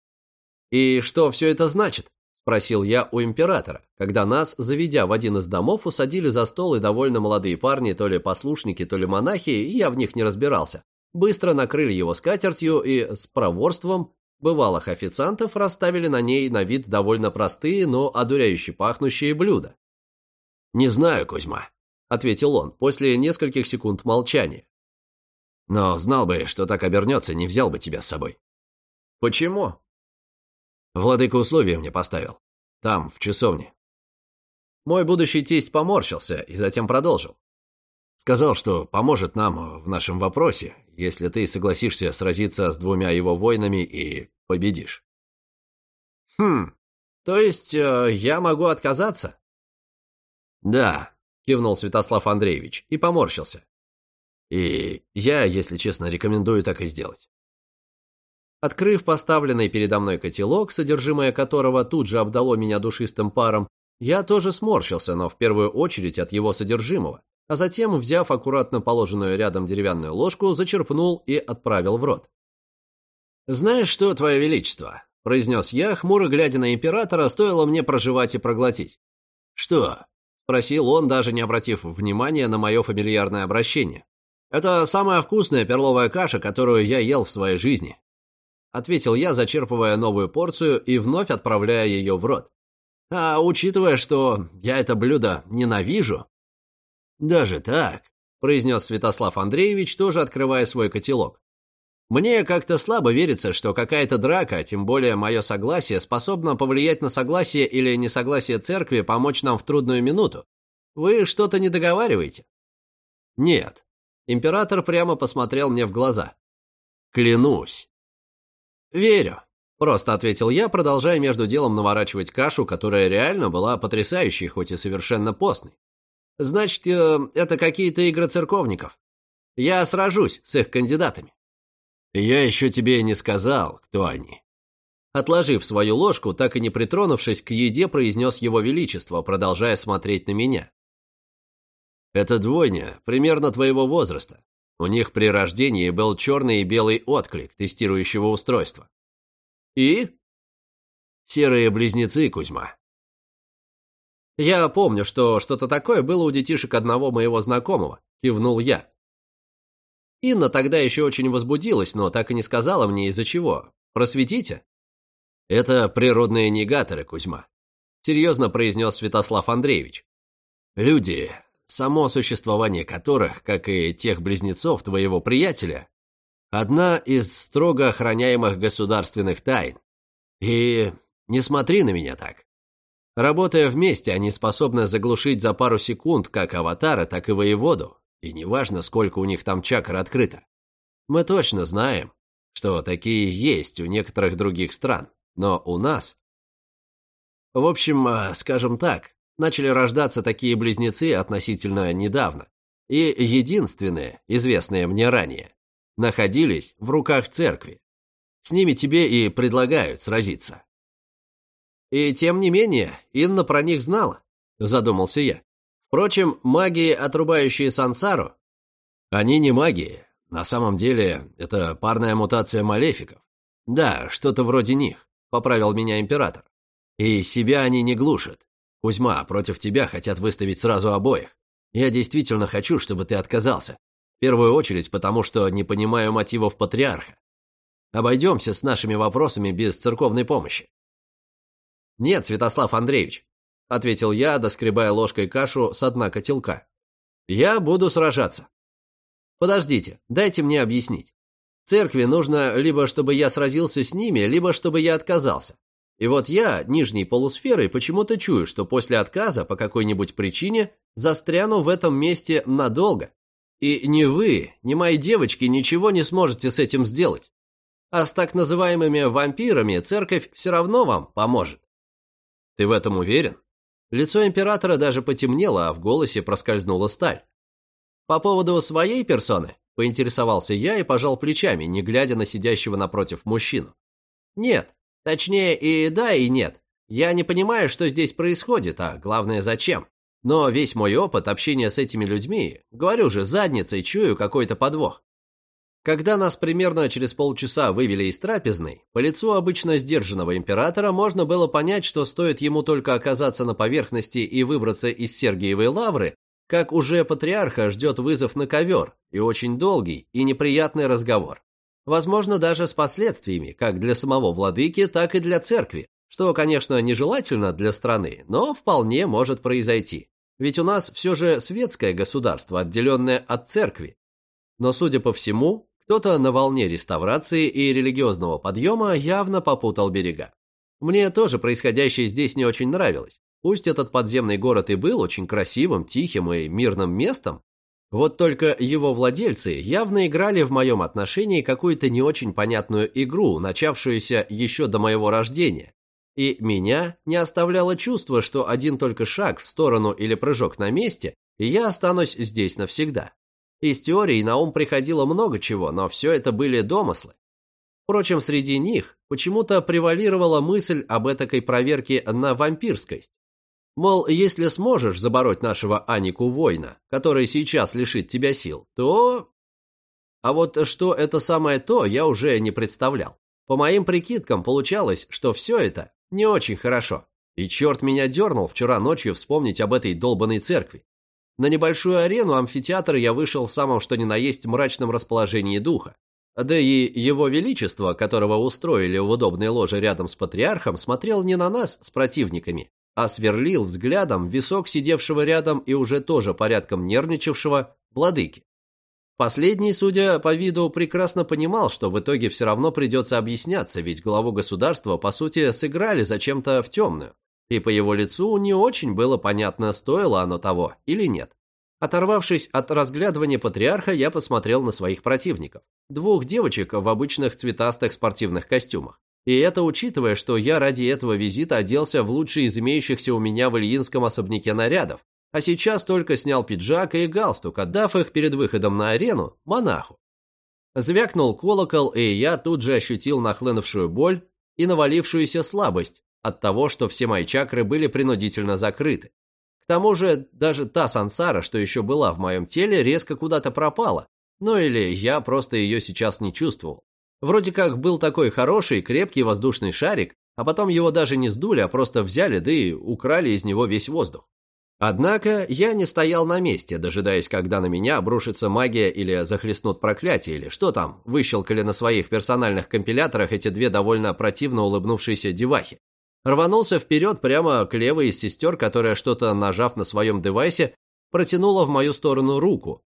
«И что все это значит?» Спросил я у императора, когда нас, заведя в один из домов, усадили за стол и довольно молодые парни, то ли послушники, то ли монахи, и я в них не разбирался, быстро накрыли его скатертью и с проворством бывалых официантов расставили на ней на вид довольно простые, но одуряюще пахнущие блюда. «Не знаю, Кузьма», — ответил он после нескольких секунд молчания. «Но знал бы, что так обернется, не взял бы тебя с собой». «Почему?» Владыка условия мне поставил. Там, в часовне. Мой будущий тесть поморщился и затем продолжил. Сказал, что поможет нам в нашем вопросе, если ты согласишься сразиться с двумя его воинами и победишь. Хм, то есть э, я могу отказаться? Да, кивнул Святослав Андреевич и поморщился. И я, если честно, рекомендую так и сделать. Открыв поставленный передо мной котелок, содержимое которого тут же обдало меня душистым паром, я тоже сморщился, но в первую очередь от его содержимого, а затем, взяв аккуратно положенную рядом деревянную ложку, зачерпнул и отправил в рот. «Знаешь что, Твое Величество?» – произнес я, хмуро глядя на императора, стоило мне проживать и проглотить. «Что?» – спросил он, даже не обратив внимания на мое фамильярное обращение. «Это самая вкусная перловая каша, которую я ел в своей жизни», – ответил я, зачерпывая новую порцию и вновь отправляя ее в рот. «А учитывая, что я это блюдо ненавижу...» «Даже так?» – произнес Святослав Андреевич, тоже открывая свой котелок. Мне как-то слабо верится, что какая-то драка, тем более мое согласие, способна повлиять на согласие или несогласие церкви помочь нам в трудную минуту. Вы что-то не договариваете? Нет. Император прямо посмотрел мне в глаза. Клянусь. Верю. Просто ответил я, продолжая между делом наворачивать кашу, которая реально была потрясающей, хоть и совершенно постной. Значит, э, это какие-то игры церковников. Я сражусь с их кандидатами. «Я еще тебе не сказал, кто они». Отложив свою ложку, так и не притронувшись к еде, произнес его величество, продолжая смотреть на меня. «Это двойня, примерно твоего возраста. У них при рождении был черный и белый отклик тестирующего устройства. И? Серые близнецы, Кузьма. Я помню, что что-то такое было у детишек одного моего знакомого, кивнул я. Инна тогда еще очень возбудилась, но так и не сказала мне из-за чего. Просветите? Это природные негаторы, Кузьма. Серьезно произнес Святослав Андреевич. Люди, само существование которых, как и тех близнецов твоего приятеля, одна из строго охраняемых государственных тайн. И не смотри на меня так. Работая вместе, они способны заглушить за пару секунд как аватара, так и воеводу, и неважно, сколько у них там чакр открыто. Мы точно знаем, что такие есть у некоторых других стран, но у нас... В общем, а, скажем так, начали рождаться такие близнецы относительно недавно. И единственные, известные мне ранее, находились в руках церкви. С ними тебе и предлагают сразиться. И тем не менее, Инна про них знала, задумался я. Впрочем, магии, отрубающие сансару, они не магии. На самом деле, это парная мутация малефиков. Да, что-то вроде них, поправил меня император. И себя они не глушат. Кузьма, против тебя хотят выставить сразу обоих. Я действительно хочу, чтобы ты отказался. В первую очередь, потому что не понимаю мотивов патриарха. Обойдемся с нашими вопросами без церковной помощи. Нет, Святослав Андреевич, — ответил я, доскребая ложкой кашу с дна котелка. «Я буду сражаться». «Подождите, дайте мне объяснить. Церкви нужно либо чтобы я сразился с ними, либо чтобы я отказался. И вот я, нижней полусферой, почему-то чую, что после отказа по какой-нибудь причине застряну в этом месте надолго. И ни вы, ни мои девочки ничего не сможете с этим сделать. А с так называемыми вампирами церковь все равно вам поможет. Ты в этом уверен? Лицо императора даже потемнело, а в голосе проскользнула сталь. «По поводу своей персоны?» – поинтересовался я и пожал плечами, не глядя на сидящего напротив мужчину. «Нет. Точнее, и да, и нет. Я не понимаю, что здесь происходит, а главное, зачем. Но весь мой опыт общения с этими людьми, говорю же, задницей чую какой-то подвох. Когда нас примерно через полчаса вывели из трапезной, по лицу обычно сдержанного императора можно было понять, что стоит ему только оказаться на поверхности и выбраться из Сергиевой лавры, как уже патриарха ждет вызов на ковер и очень долгий и неприятный разговор. Возможно, даже с последствиями, как для самого владыки, так и для церкви, что, конечно, нежелательно для страны, но вполне может произойти. Ведь у нас все же светское государство, отделенное от церкви. Но, судя по всему, кто-то на волне реставрации и религиозного подъема явно попутал берега. Мне тоже происходящее здесь не очень нравилось. Пусть этот подземный город и был очень красивым, тихим и мирным местом, вот только его владельцы явно играли в моем отношении какую-то не очень понятную игру, начавшуюся еще до моего рождения. И меня не оставляло чувство, что один только шаг в сторону или прыжок на месте, и я останусь здесь навсегда. Из теории на ум приходило много чего, но все это были домыслы. Впрочем, среди них почему-то превалировала мысль об этакой проверке на вампирскость. Мол, если сможешь забороть нашего Анику воина, который сейчас лишит тебя сил, то... А вот что это самое то, я уже не представлял. По моим прикидкам, получалось, что все это не очень хорошо. И черт меня дернул вчера ночью вспомнить об этой долбанной церкви. На небольшую арену амфитеатра я вышел в самом что ни на есть мрачном расположении духа. Да и его величество, которого устроили в удобной ложе рядом с патриархом, смотрел не на нас с противниками, а сверлил взглядом висок сидевшего рядом и уже тоже порядком нервничавшего владыки. Последний, судя по виду, прекрасно понимал, что в итоге все равно придется объясняться, ведь главу государства, по сути, сыграли зачем-то в темную. И по его лицу не очень было понятно, стоило оно того или нет. Оторвавшись от разглядывания патриарха, я посмотрел на своих противников. Двух девочек в обычных цветастых спортивных костюмах. И это учитывая, что я ради этого визита оделся в лучшие из имеющихся у меня в Ильинском особняке нарядов, а сейчас только снял пиджак и галстук, отдав их перед выходом на арену монаху. Звякнул колокол, и я тут же ощутил нахлынувшую боль и навалившуюся слабость от того, что все мои чакры были принудительно закрыты. К тому же даже та сансара, что еще была в моем теле, резко куда-то пропала, ну или я просто ее сейчас не чувствовал. Вроде как был такой хороший, крепкий воздушный шарик, а потом его даже не сдули, а просто взяли, да и украли из него весь воздух. Однако я не стоял на месте, дожидаясь, когда на меня обрушится магия или захлестнут проклятие, или что там, выщелкали на своих персональных компиляторах эти две довольно противно улыбнувшиеся девахи. Рванулся вперед прямо к левой из сестер, которая, что-то нажав на своем девайсе, протянула в мою сторону руку.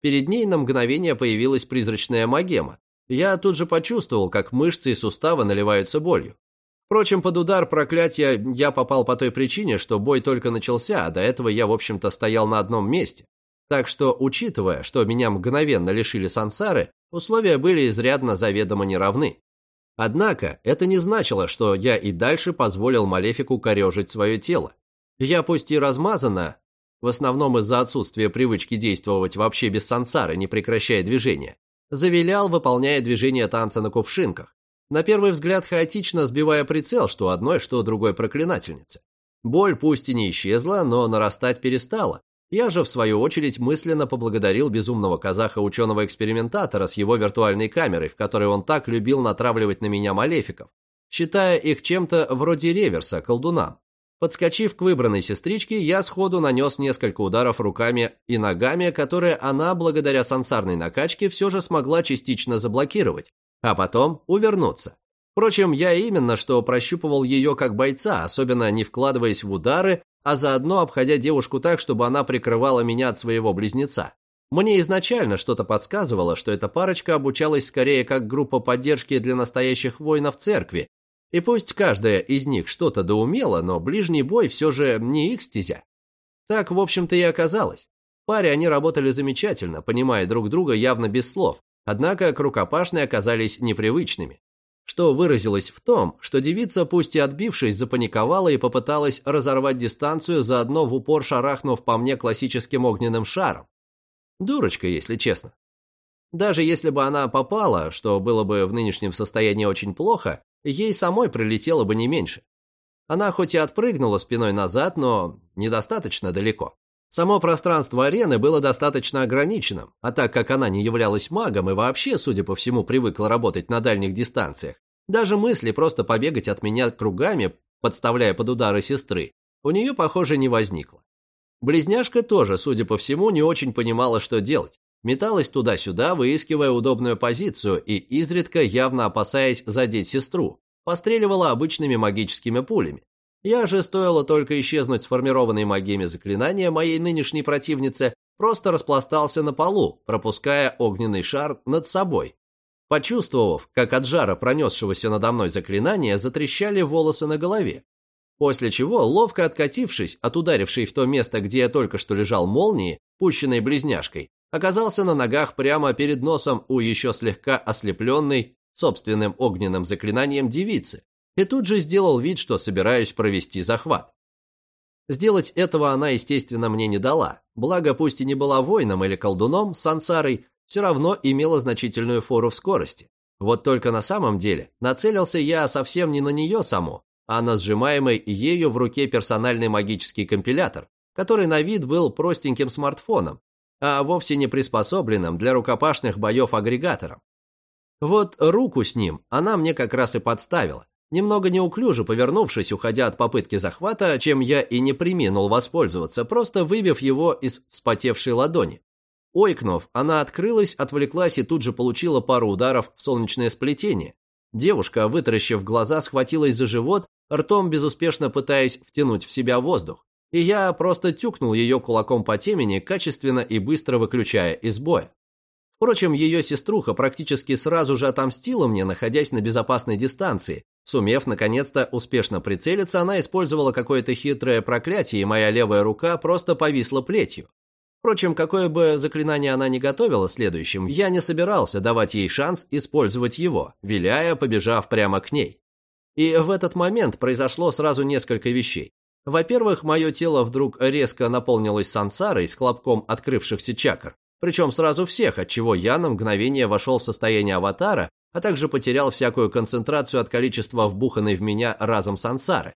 Перед ней на мгновение появилась призрачная магема, я тут же почувствовал, как мышцы и суставы наливаются болью. Впрочем, под удар проклятия я попал по той причине, что бой только начался, а до этого я, в общем-то, стоял на одном месте. Так что, учитывая, что меня мгновенно лишили сансары, условия были изрядно заведомо неравны. Однако, это не значило, что я и дальше позволил Малефику корежить свое тело. Я пусть и размазано, в основном из-за отсутствия привычки действовать вообще без сансары, не прекращая движения, завилял, выполняя движение танца на кувшинках. На первый взгляд хаотично сбивая прицел, что одной, что другой проклинательницы. Боль пусть и не исчезла, но нарастать перестала. Я же, в свою очередь, мысленно поблагодарил безумного казаха-ученого-экспериментатора с его виртуальной камерой, в которой он так любил натравливать на меня малефиков, считая их чем-то вроде реверса колдунам. Подскочив к выбранной сестричке, я сходу нанес несколько ударов руками и ногами, которые она, благодаря сансарной накачке, все же смогла частично заблокировать, а потом увернуться. Впрочем, я именно что прощупывал ее как бойца, особенно не вкладываясь в удары, а заодно обходя девушку так, чтобы она прикрывала меня от своего близнеца. Мне изначально что-то подсказывало, что эта парочка обучалась скорее как группа поддержки для настоящих воинов церкви, и пусть каждая из них что-то доумела, но ближний бой все же не их стезя. Так, в общем-то, и оказалось. Паре они работали замечательно, понимая друг друга явно без слов, однако к рукопашной оказались непривычными. Что выразилось в том, что девица, пусть и отбившись, запаниковала и попыталась разорвать дистанцию, заодно в упор шарахнув по мне классическим огненным шаром. Дурочка, если честно. Даже если бы она попала, что было бы в нынешнем состоянии очень плохо, ей самой прилетело бы не меньше. Она хоть и отпрыгнула спиной назад, но недостаточно далеко. Само пространство арены было достаточно ограниченным, а так как она не являлась магом и вообще, судя по всему, привыкла работать на дальних дистанциях, даже мысли просто побегать от меня кругами, подставляя под удары сестры, у нее, похоже, не возникло. Близняшка тоже, судя по всему, не очень понимала, что делать. Металась туда-сюда, выискивая удобную позицию и изредка, явно опасаясь задеть сестру, постреливала обычными магическими пулями. Я же, стоило только исчезнуть сформированной магиями заклинания моей нынешней противнице, просто распластался на полу, пропуская огненный шар над собой. Почувствовав, как от жара пронесшегося надо мной заклинания затрещали волосы на голове. После чего, ловко откатившись от ударившей в то место, где я только что лежал молнии, пущенной близняшкой, оказался на ногах прямо перед носом у еще слегка ослепленной собственным огненным заклинанием девицы и тут же сделал вид, что собираюсь провести захват. Сделать этого она, естественно, мне не дала, благо пусть и не была воином или колдуном, сансарой, все равно имела значительную фору в скорости. Вот только на самом деле нацелился я совсем не на нее саму, а на сжимаемый ею в руке персональный магический компилятор, который на вид был простеньким смартфоном, а вовсе не приспособленным для рукопашных боев агрегатором. Вот руку с ним она мне как раз и подставила, немного неуклюже повернувшись, уходя от попытки захвата, чем я и не приминул воспользоваться, просто выбив его из вспотевшей ладони. Ойкнув, она открылась, отвлеклась и тут же получила пару ударов в солнечное сплетение. Девушка, вытаращив глаза, схватилась за живот, ртом безуспешно пытаясь втянуть в себя воздух. И я просто тюкнул ее кулаком по темени, качественно и быстро выключая из боя. Впрочем, ее сеструха практически сразу же отомстила мне, находясь на безопасной дистанции. Сумев, наконец-то, успешно прицелиться, она использовала какое-то хитрое проклятие, и моя левая рука просто повисла плетью. Впрочем, какое бы заклинание она ни готовила следующим, я не собирался давать ей шанс использовать его, виляя, побежав прямо к ней. И в этот момент произошло сразу несколько вещей. Во-первых, мое тело вдруг резко наполнилось сансарой с хлопком открывшихся чакр, причем сразу всех, от чего я на мгновение вошел в состояние аватара, а также потерял всякую концентрацию от количества вбуханной в меня разом сансары.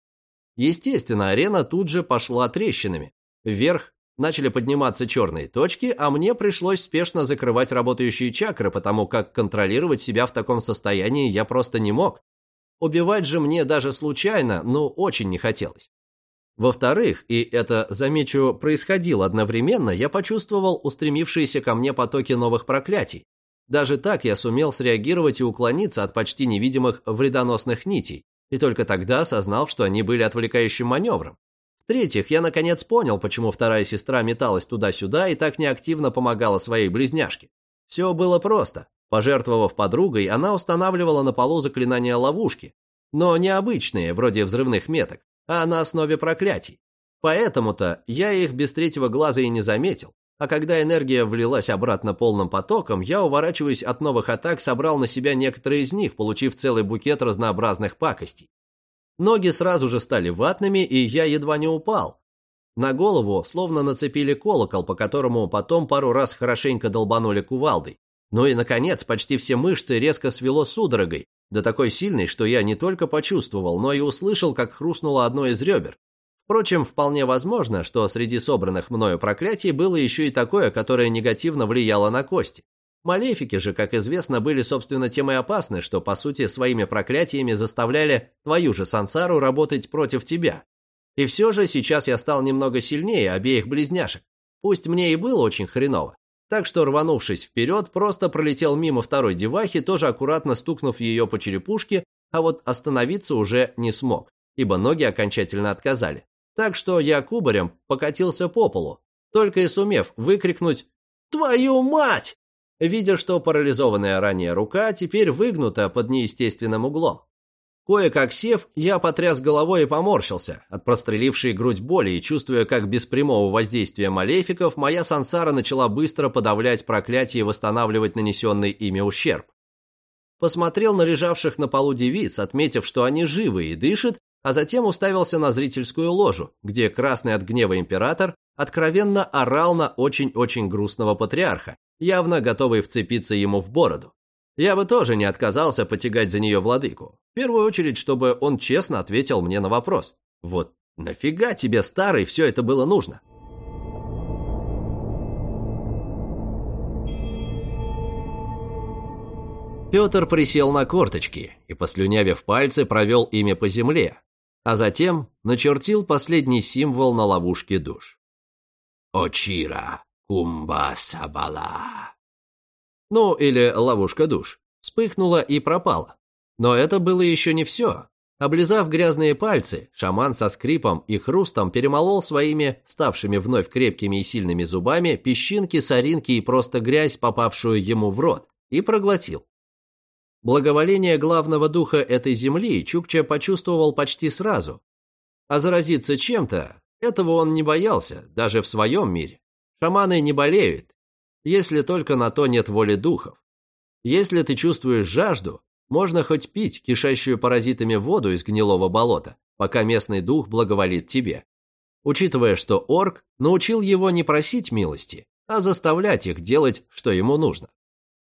Естественно, арена тут же пошла трещинами. Вверх начали подниматься черные точки, а мне пришлось спешно закрывать работающие чакры, потому как контролировать себя в таком состоянии я просто не мог. Убивать же мне даже случайно, ну, очень не хотелось. Во-вторых, и это, замечу, происходило одновременно, я почувствовал устремившиеся ко мне потоки новых проклятий. Даже так я сумел среагировать и уклониться от почти невидимых вредоносных нитей, и только тогда осознал, что они были отвлекающим маневром. В-третьих, я наконец понял, почему вторая сестра металась туда-сюда и так неактивно помогала своей близняшке. Все было просто. Пожертвовав подругой, она устанавливала на полу заклинания ловушки, но не обычные, вроде взрывных меток, а на основе проклятий. Поэтому-то я их без третьего глаза и не заметил, а когда энергия влилась обратно полным потоком, я, уворачиваясь от новых атак, собрал на себя некоторые из них, получив целый букет разнообразных пакостей. Ноги сразу же стали ватными, и я едва не упал. На голову словно нацепили колокол, по которому потом пару раз хорошенько долбанули кувалдой. Ну и, наконец, почти все мышцы резко свело судорогой, да такой сильной, что я не только почувствовал, но и услышал, как хрустнуло одно из ребер. Впрочем, вполне возможно, что среди собранных мною проклятий было еще и такое, которое негативно влияло на кости. Малефики же, как известно, были, собственно, тем и опасны, что, по сути, своими проклятиями заставляли твою же сансару работать против тебя. И все же сейчас я стал немного сильнее обеих близняшек. Пусть мне и было очень хреново. Так что, рванувшись вперед, просто пролетел мимо второй девахи, тоже аккуратно стукнув ее по черепушке, а вот остановиться уже не смог, ибо ноги окончательно отказали. Так что я кубарем покатился по полу, только и сумев выкрикнуть «Твою мать!» видя, что парализованная ранее рука теперь выгнута под неестественным углом. Кое-как сев, я потряс головой и поморщился от прострелившей грудь боли и чувствуя, как без прямого воздействия малефиков моя сансара начала быстро подавлять проклятие и восстанавливать нанесенный ими ущерб. Посмотрел на лежавших на полу девиц, отметив, что они живы и дышат, а затем уставился на зрительскую ложу, где красный от гнева император откровенно орал на очень-очень грустного патриарха, явно готовый вцепиться ему в бороду. Я бы тоже не отказался потягать за нее владыку. В первую очередь, чтобы он честно ответил мне на вопрос. Вот нафига тебе, старый, все это было нужно? Петр присел на корточки и, послюнявив пальцы, провел ими по земле, а затем начертил последний символ на ловушке душ. «Очира, Кумба Сабала. Ну, или ловушка душ. Вспыхнула и пропала. Но это было еще не все. Облизав грязные пальцы, шаман со скрипом и хрустом перемолол своими, ставшими вновь крепкими и сильными зубами, песчинки, соринки и просто грязь, попавшую ему в рот, и проглотил. Благоволение главного духа этой земли Чукча почувствовал почти сразу. А заразиться чем-то, этого он не боялся, даже в своем мире. Шаманы не болеют, если только на то нет воли духов. Если ты чувствуешь жажду, можно хоть пить кишащую паразитами воду из гнилого болота, пока местный дух благоволит тебе. Учитывая, что орк научил его не просить милости, а заставлять их делать, что ему нужно.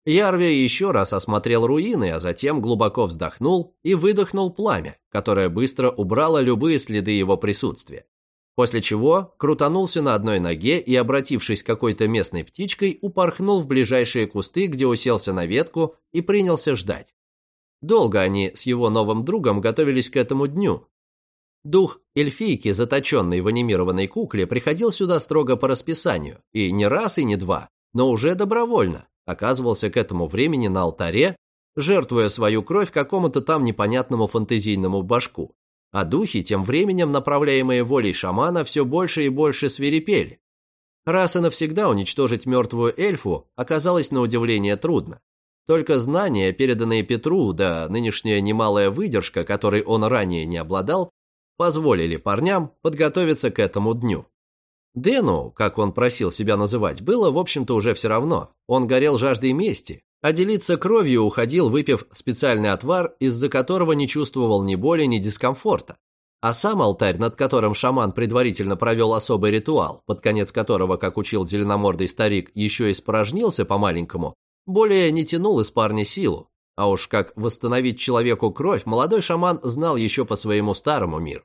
Ярви еще раз осмотрел руины, а затем глубоко вздохнул и выдохнул пламя, которое быстро убрало любые следы его присутствия. После чего крутанулся на одной ноге и, обратившись какой-то местной птичкой, упорхнул в ближайшие кусты, где уселся на ветку и принялся ждать. Долго они с его новым другом готовились к этому дню. Дух эльфийки, заточенный в анимированной кукле, приходил сюда строго по расписанию, и не раз, и не два, но уже добровольно оказывался к этому времени на алтаре, жертвуя свою кровь какому-то там непонятному фантазийному башку. А духи, тем временем, направляемые волей шамана, все больше и больше свирепели. Раз и навсегда уничтожить мертвую эльфу оказалось на удивление трудно. Только знания, переданные Петру, да нынешняя немалая выдержка, которой он ранее не обладал, позволили парням подготовиться к этому дню. Дэну, как он просил себя называть, было, в общем-то, уже все равно. Он горел жаждой мести, а делиться кровью уходил, выпив специальный отвар, из-за которого не чувствовал ни боли, ни дискомфорта. А сам алтарь, над которым шаман предварительно провел особый ритуал, под конец которого, как учил зеленомордый старик, еще и спорожнился по-маленькому, более не тянул из парня силу. А уж как восстановить человеку кровь, молодой шаман знал еще по своему старому миру.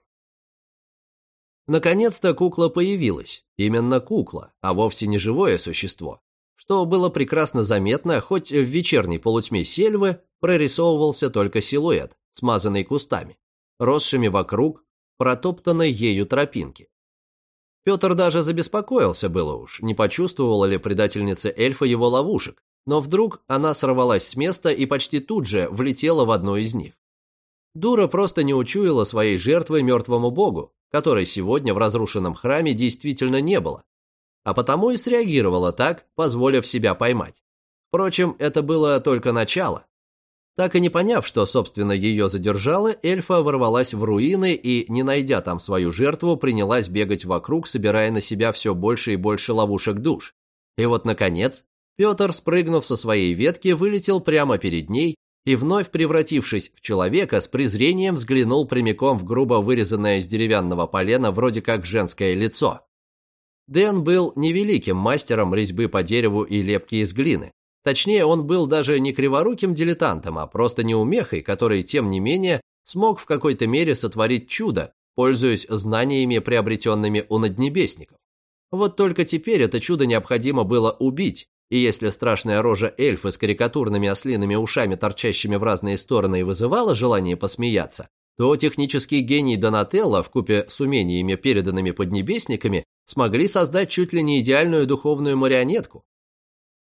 Наконец-то кукла появилась. Именно кукла, а вовсе не живое существо что было прекрасно заметно, хоть в вечерней полутьме сельвы прорисовывался только силуэт, смазанный кустами, росшими вокруг протоптанной ею тропинки. Петр даже забеспокоился было уж, не почувствовала ли предательница эльфа его ловушек, но вдруг она сорвалась с места и почти тут же влетела в одну из них. Дура просто не учуяла своей жертвы мертвому богу, которой сегодня в разрушенном храме действительно не было, а потому и среагировала так, позволив себя поймать. Впрочем, это было только начало. Так и не поняв, что, собственно, ее задержало, эльфа ворвалась в руины и, не найдя там свою жертву, принялась бегать вокруг, собирая на себя все больше и больше ловушек душ. И вот, наконец, Петр, спрыгнув со своей ветки, вылетел прямо перед ней и, вновь превратившись в человека, с презрением взглянул прямиком в грубо вырезанное из деревянного полена вроде как женское лицо. Дэн был невеликим мастером резьбы по дереву и лепки из глины. Точнее, он был даже не криворуким дилетантом, а просто неумехой, который, тем не менее, смог в какой-то мере сотворить чудо, пользуясь знаниями, приобретенными у наднебесников. Вот только теперь это чудо необходимо было убить, и если страшная рожа эльфа с карикатурными ослиными ушами, торчащими в разные стороны, и вызывала желание посмеяться, то технический гений Донателло вкупе с умениями, переданными поднебесниками, смогли создать чуть ли не идеальную духовную марионетку.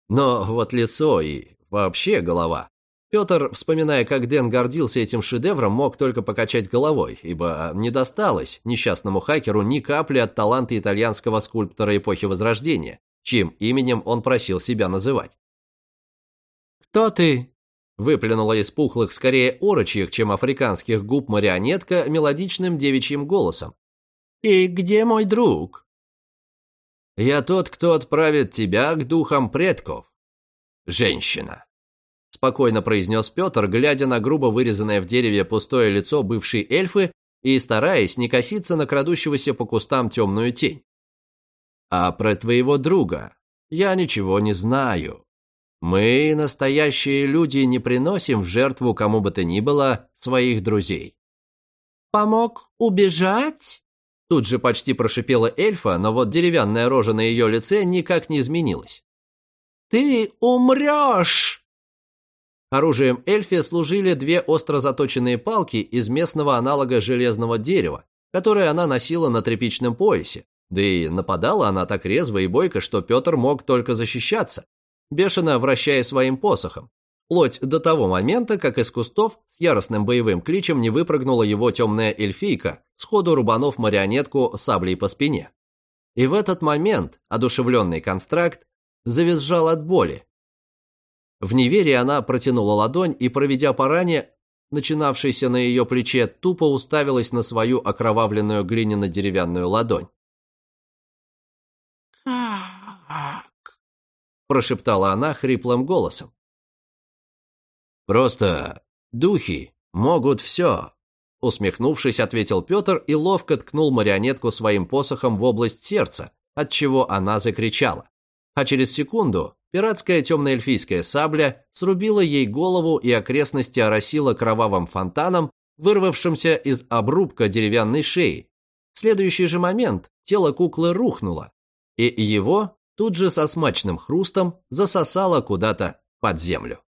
Но вот лицо и вообще голова. Петр, вспоминая, как Дэн гордился этим шедевром, мог только покачать головой, ибо не досталось несчастному хакеру ни капли от таланта итальянского скульптора эпохи Возрождения, чьим именем он просил себя называть. «Кто ты?» – выплюнула из пухлых, скорее орочьих, чем африканских губ марионетка мелодичным девичьим голосом. «И где мой друг?» Я тот, кто отправит тебя к духам предков. Женщина. Спокойно произнес Петр, глядя на грубо вырезанное в дереве пустое лицо бывшей эльфы и стараясь не коситься на крадущегося по кустам темную тень. А про твоего друга я ничего не знаю. Мы, настоящие люди, не приносим в жертву кому бы то ни было своих друзей. «Помог убежать?» Тут же почти прошипела эльфа, но вот деревянная рожа на ее лице никак не изменилась. «Ты умрешь!» Оружием эльфи служили две остро заточенные палки из местного аналога железного дерева, которые она носила на тряпичном поясе, да и нападала она так резво и бойко, что Петр мог только защищаться, бешено вращая своим посохом, Вплоть до того момента, как из кустов с яростным боевым кличем не выпрыгнула его темная эльфийка, сходу рубанув марионетку саблей по спине. И в этот момент одушевленный констракт завизжал от боли. В неверии она протянула ладонь и, проведя по ране, начинавшейся на ее плече, тупо уставилась на свою окровавленную глиняно-деревянную ладонь. Прошептала она хриплым голосом. «Просто духи могут все», — усмехнувшись, ответил Петр и ловко ткнул марионетку своим посохом в область сердца, от чего она закричала. А через секунду пиратская темно-эльфийская сабля срубила ей голову и окрестности оросила кровавым фонтаном, вырвавшимся из обрубка деревянной шеи. следующий же момент тело куклы рухнуло, и его тут же со смачным хрустом засосало куда-то под землю.